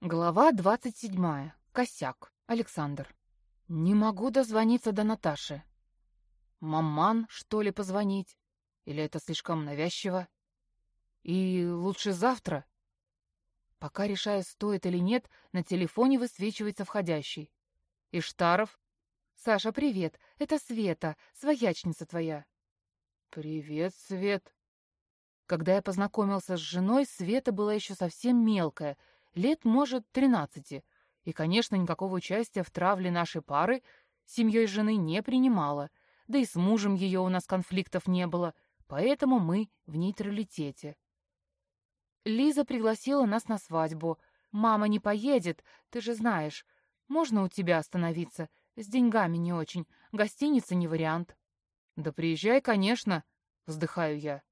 Глава двадцать седьмая. Косяк. Александр. Не могу дозвониться до Наташи. Маман, что ли, позвонить? Или это слишком навязчиво? И лучше завтра? Пока решаю, стоит или нет, на телефоне высвечивается входящий. Иштаров. Саша, привет. Это Света, своячница твоя. Привет, Свет. Когда я познакомился с женой, Света была еще совсем мелкая — лет, может, тринадцати, и, конечно, никакого участия в травле нашей пары семьей жены не принимала, да и с мужем ее у нас конфликтов не было, поэтому мы в нейтралитете. Лиза пригласила нас на свадьбу. «Мама не поедет, ты же знаешь. Можно у тебя остановиться? С деньгами не очень. Гостиница не вариант». «Да приезжай, конечно», — вздыхаю я.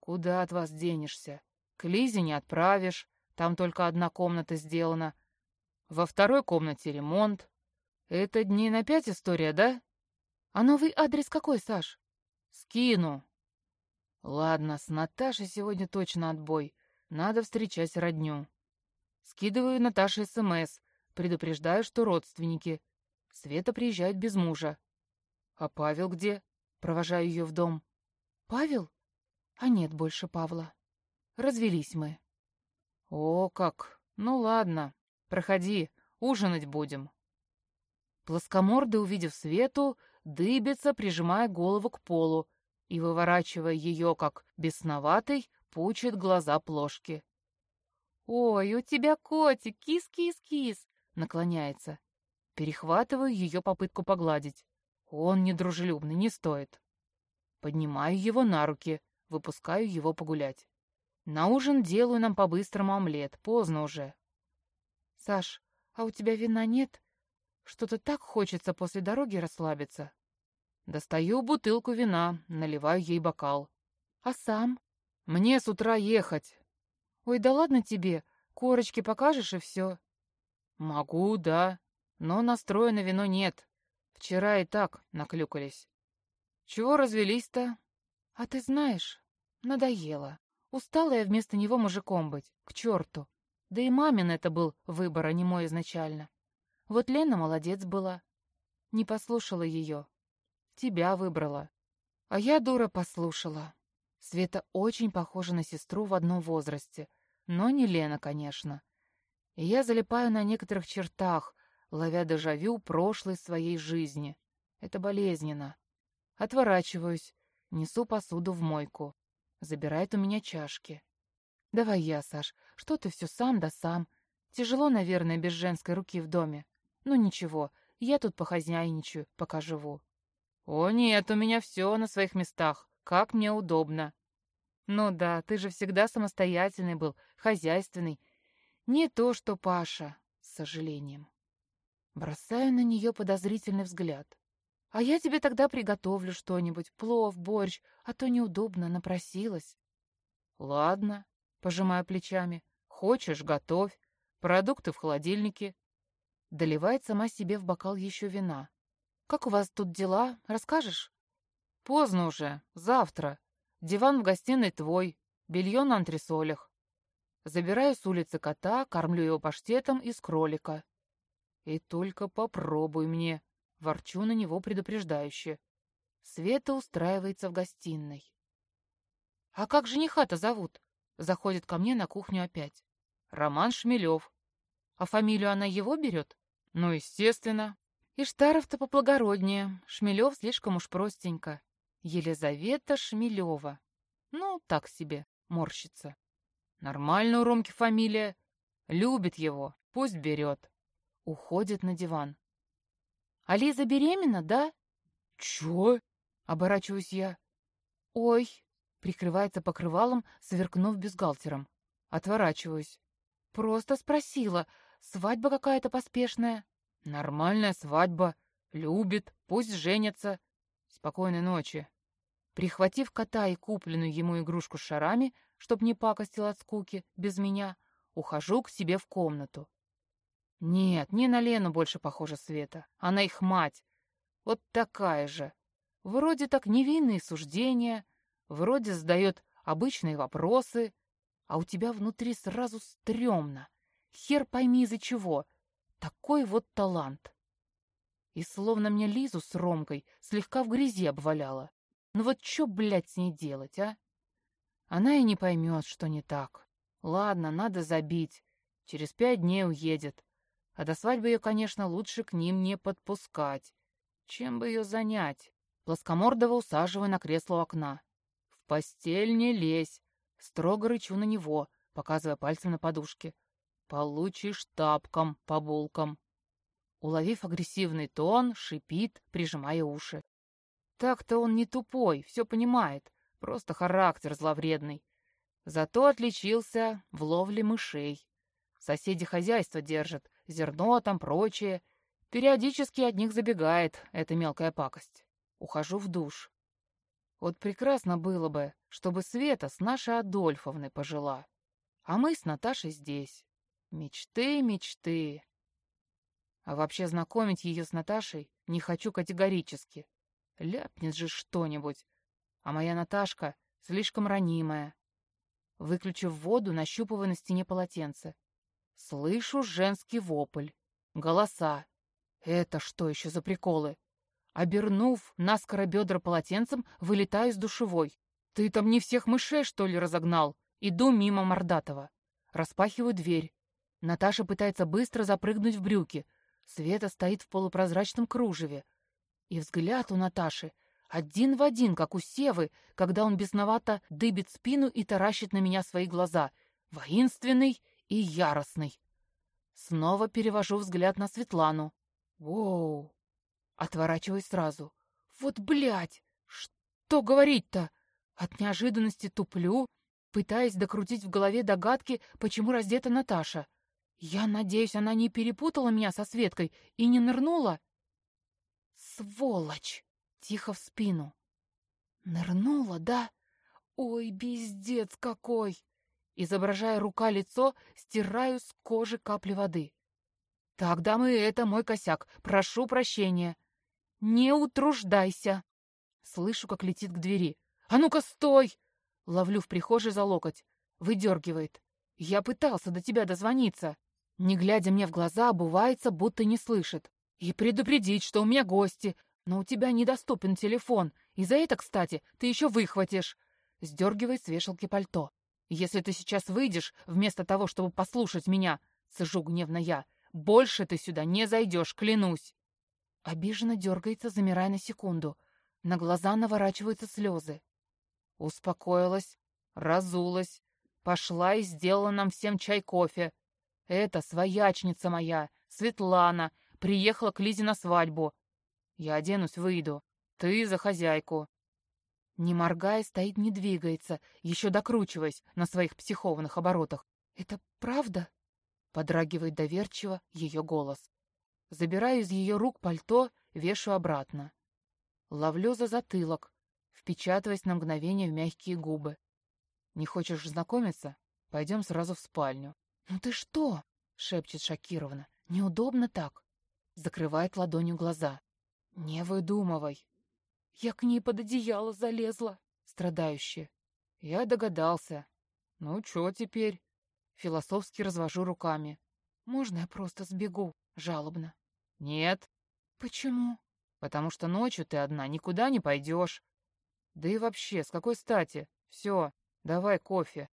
«Куда от вас денешься? К Лизе не отправишь. Там только одна комната сделана. Во второй комнате ремонт. Это дней на пять история, да? А новый адрес какой, Саш? Скину. Ладно, с Наташей сегодня точно отбой. Надо встречать родню. Скидываю Наташе СМС, предупреждаю, что родственники. Света приезжает без мужа. А Павел где? Провожаю ее в дом. Павел? А нет больше Павла. Развелись мы. «О, как! Ну ладно, проходи, ужинать будем». Плоскомордый, увидев Свету, дыбится, прижимая голову к полу и, выворачивая ее, как бесноватый, пучит глаза плошки. «Ой, у тебя котик, кис-кис-кис!» наклоняется. Перехватываю ее попытку погладить. Он недружелюбный, не стоит. Поднимаю его на руки, выпускаю его погулять. На ужин делаю нам по-быстрому омлет. Поздно уже. Саш, а у тебя вина нет? Что-то так хочется после дороги расслабиться. Достаю бутылку вина, наливаю ей бокал. А сам? Мне с утра ехать. Ой, да ладно тебе. Корочки покажешь и все. Могу, да. Но настроя на вино нет. Вчера и так наклюкались. Чего развелись-то? А ты знаешь, надоело. Устала я вместо него мужиком быть, к черту. Да и мамин это был выбор, а не мой изначально. Вот Лена молодец была. Не послушала ее. Тебя выбрала. А я, дура, послушала. Света очень похожа на сестру в одном возрасте. Но не Лена, конечно. И я залипаю на некоторых чертах, ловя дежавю прошлой своей жизни. Это болезненно. Отворачиваюсь, несу посуду в мойку. Забирает у меня чашки. Давай я, Саш, что ты все сам да сам. Тяжело, наверное, без женской руки в доме. Ну ничего, я тут похозяйничаю, пока живу. О нет, у меня все на своих местах, как мне удобно. Ну да, ты же всегда самостоятельный был, хозяйственный. Не то, что Паша, с сожалением. Бросаю на нее подозрительный взгляд. А я тебе тогда приготовлю что-нибудь, плов, борщ, а то неудобно, напросилась. Ладно, пожимаю плечами. Хочешь, готовь. Продукты в холодильнике. Доливает сама себе в бокал еще вина. Как у вас тут дела? Расскажешь? Поздно уже. Завтра. Диван в гостиной твой. Белье на антресолях. Забираю с улицы кота, кормлю его паштетом из кролика. И только попробуй мне. Ворчу на него предупреждающе. Света устраивается в гостиной. «А как жениха-то зовут?» Заходит ко мне на кухню опять. «Роман Шмелев». «А фамилию она его берет?» «Ну, естественно». «Иштаров-то поплагороднее. Шмелев слишком уж простенько. Елизавета Шмелева. Ну, так себе, морщится. Нормально у Ромки фамилия. Любит его, пусть берет». Уходит на диван. А Лиза беременна, да? Чё? Оборачиваюсь я. Ой, прикрывается покрывалом, сверкнув бюстгальтером. Отворачиваюсь. Просто спросила. Свадьба какая-то поспешная. Нормальная свадьба. Любит, пусть женится. Спокойной ночи. Прихватив кота и купленную ему игрушку с шарами, чтоб не пакостил от скуки, без меня, ухожу к себе в комнату. Нет, не на Лену больше похожа Света. Она их мать. Вот такая же. Вроде так невинные суждения, вроде задает обычные вопросы, а у тебя внутри сразу стрёмно. Хер пойми из-за чего. Такой вот талант. И словно мне Лизу с Ромкой слегка в грязи обваляла. Ну вот что, блядь, с ней делать, а? Она и не поймет, что не так. Ладно, надо забить. Через пять дней уедет. А до свадьбы ее, конечно, лучше к ним не подпускать. Чем бы ее занять? Плоскомордого усаживаю на кресло у окна. В постель не лезь. Строго рычу на него, показывая пальцем на подушке. Получишь тапком по булкам. Уловив агрессивный тон, шипит, прижимая уши. Так-то он не тупой, все понимает, просто характер зловредный. Зато отличился в ловле мышей. Соседи хозяйство держат, зерно там, прочее. Периодически от них забегает эта мелкая пакость. Ухожу в душ. Вот прекрасно было бы, чтобы Света с нашей Адольфовной пожила. А мы с Наташей здесь. Мечты, мечты. А вообще знакомить ее с Наташей не хочу категорически. Ляпнет же что-нибудь. А моя Наташка слишком ранимая. Выключив воду, нащупываю на стене полотенце. Слышу женский вопль. Голоса. Это что еще за приколы? Обернув наскоро бедра полотенцем, вылетаю из душевой. Ты там не всех мышей, что ли, разогнал? Иду мимо Мордатова. Распахиваю дверь. Наташа пытается быстро запрыгнуть в брюки, Света стоит в полупрозрачном кружеве. И взгляд у Наташи один в один, как у Севы, когда он бесновато дыбит спину и таращит на меня свои глаза. Воинственный и яростный. Снова перевожу взгляд на Светлану. Воу! Отворачиваюсь сразу. Вот блядь! Что говорить-то? От неожиданности туплю, пытаясь докрутить в голове догадки, почему раздета Наташа. Я надеюсь, она не перепутала меня со Светкой и не нырнула? Сволочь! Тихо в спину. Нырнула, да? Ой, бездец какой! Изображая рука-лицо, стираю с кожи капли воды. Тогда мы это мой косяк. Прошу прощения. Не утруждайся. Слышу, как летит к двери. А ну-ка, стой! Ловлю в прихожей за локоть. Выдергивает. Я пытался до тебя дозвониться. Не глядя мне в глаза, обувается, будто не слышит. И предупредить, что у меня гости, но у тебя недоступен телефон, и за это, кстати, ты еще выхватишь. Сдергивает с вешалки пальто. Если ты сейчас выйдешь, вместо того, чтобы послушать меня, сижу гневно я, больше ты сюда не зайдешь, клянусь. Обиженно дергается, замирая на секунду. На глаза наворачиваются слезы. Успокоилась, разулась, пошла и сделала нам всем чай-кофе. Это своячница моя, Светлана, приехала к Лизе на свадьбу. Я оденусь, выйду. Ты за хозяйку. Не моргая, стоит, не двигается, еще докручиваясь на своих психованных оборотах. «Это правда?» — подрагивает доверчиво ее голос. Забираю из ее рук пальто, вешу обратно. Ловлю за затылок, впечатываясь на мгновение в мягкие губы. «Не хочешь знакомиться? Пойдем сразу в спальню. «Ну ты что?» — шепчет шокированно. «Неудобно так». Закрывает ладонью глаза. «Не выдумывай». «Я к ней под одеяло залезла», страдающая. «Я догадался. Ну, чё теперь?» Философски развожу руками. «Можно я просто сбегу?» Жалобно. «Нет». «Почему?» «Потому что ночью ты одна никуда не пойдешь. Да и вообще, с какой стати? Все, давай кофе».